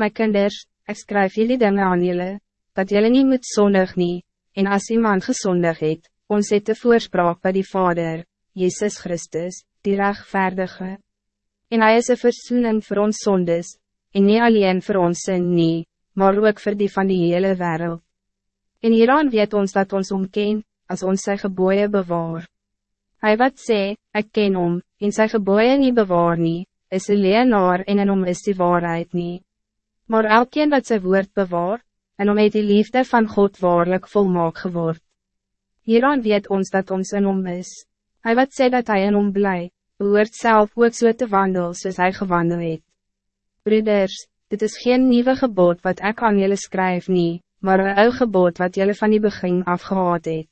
My kinders, ik schrijf jullie dingen aan jullie, dat jullie niet moet zondig nie, en als iemand gezondig het, ons het de voorspraak bij die Vader, Jezus Christus, die rechtvaardige. En hij is een verzoening voor ons zondes, en niet alleen voor ons sin nie, maar ook voor die van die hele wereld. En hieraan weet ons dat ons omkeen, als ons sy geboeie bewaar. Hij wat sê, ik ken om, en sy geboeie nie bewaar nie, is een leenaar en en om is die waarheid nie. Maar elkeen wat sy woord bewaar, en om het die liefde van God waarlijk volmaak geword. Hieraan weet ons dat ons in hom is. Hij wat sê dat hij in hom bly, behoort zelf ook so te wandel soos hy gewandel het. Broeders, dit is geen nieuwe gebod wat ik aan jullie schrijf nie, maar een ou gebod wat jullie van die begin afgehaad het.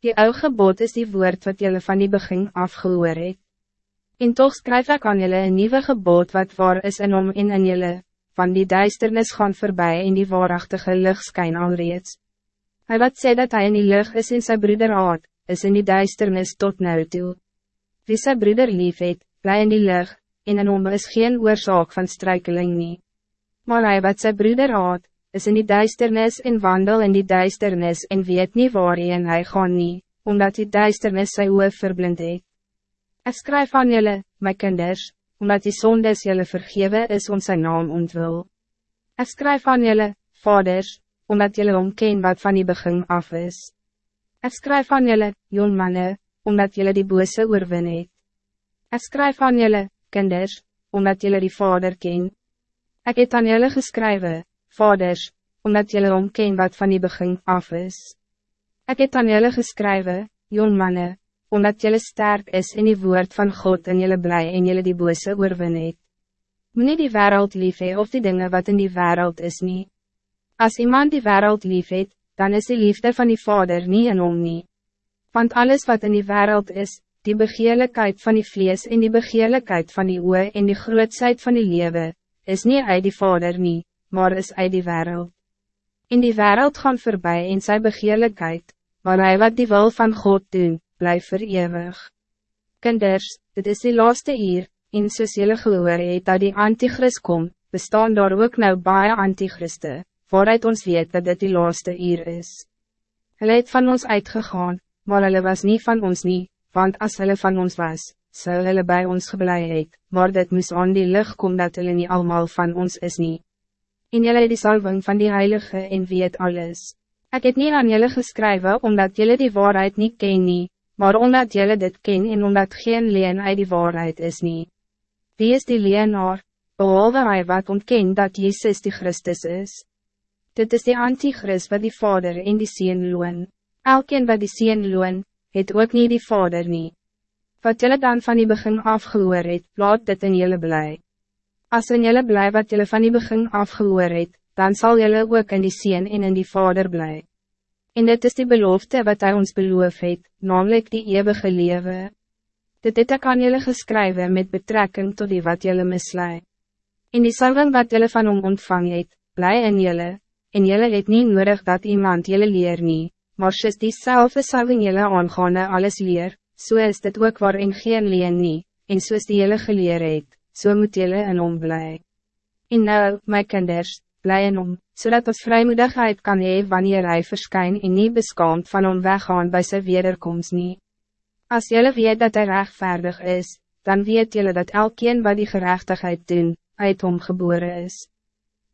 Die ou gebod is die woord wat jullie van die begin afgehoor het. En toch schrijf ik aan jullie een nieuwe gebod wat waar is in om en in jullie, van die duisternis gaan voorbij en die waarachtige lucht skyn alreeds. Hij wat sê dat hij in die lucht is in zijn broeder haat, is in die duisternis tot nou toe. Wie sy broeder lief het, bly in die lucht, en in hom is geen oorzaak van struikeling nie. Maar hy wat sy broeder haat, is in die duisternis en wandel in die duisternis en weet niet waarheen hy gaan nie, omdat die duisternis sy oor verblind het. Ek skryf aan julle, my kinders, omdat die sondes julle vergewe is om zijn naam ontwil. Ek skryf aan julle, vaders, omdat julle omken wat van die begin af is. Ik schrijf aan jullie, jongmannen, omdat jullie die bose oorwin het. Ik schrijf aan jullie, kinders, omdat jullie die vader ken. Ik heb aan jullie geschreven, vaders, omdat jullie omken wat van die begin af is. Ik heb aan jullie geschreven, jongmannen, omdat jullie sterk is in die woord van God en jullie blij en jullie die bose oorwin het. Meneer die wereld lief he of die dingen wat in die wereld is niet. Als iemand die wereld lief het, dan is die liefde van die Vader niet in hom nie. Want alles wat in die wereld is, die begeerlijkheid van die vlees en die begeerlijkheid van die oe en die grootsheid van die lewe, is niet uit die Vader nie, maar is uit die wereld. In die wereld gaan voorbij in zijn begeerlijkheid, maar hij wat die wil van God doen, blijft verewig. Kinders, dit is die laatste hier, in soos jylle gehoor het dat die antichrist kom, bestaan daar ook nou baie antichristen waaruit ons weet dat dit die laaste uur is. Hulle het van ons uitgegaan, maar hulle was niet van ons niet, want als hulle van ons was, zou hulle bij ons geblei het, maar dit moest aan die lucht komen dat hulle niet allemaal van ons is niet. En julle die salving van die Heilige en weet alles. Ik heb niet aan jullie geschreven omdat jullie die waarheid niet ken nie, maar omdat jullie dit ken en omdat geen leen uit die waarheid is niet. Wie is die leenaar, behalve hij wat ontken dat Jezus die Christus is? Dit is die antichrist wat die vader en die sien loon. Elkeen wat die sien loon, het ook niet die vader nie. Wat jullie dan van die begin afgehoor het, laat dit in jullie blij. Als in jullie blij wat jullie van die begin afgehoor het, dan zal jullie ook in die sien en in die vader blij. En dit is die belofte wat hij ons beloof het, namelijk die eeuwige lewe. Dit het ek aan jullie geskrywe met betrekking tot die wat jullie mislui. In die salving wat jullie van hom ontvang het, blij in jullie en jelle het niet nodig dat iemand jelle leer nie, maar soos die selfe salving jelle aangaande alles leer, so is dit ook waarin geen leen nie, en soos die jelle geleer het, so moet jelle in hom bly. En nou, my kinders, bly in hom, zodat ons vrijmoedigheid kan hee wanneer hij verskyn en nie beskaamd van hom weggaan bij sy wederkomst nie. Als jelle weet dat hij rechtvaardig is, dan weet jelle dat elkeen wat die gerechtigheid doen, uit hom geboren is.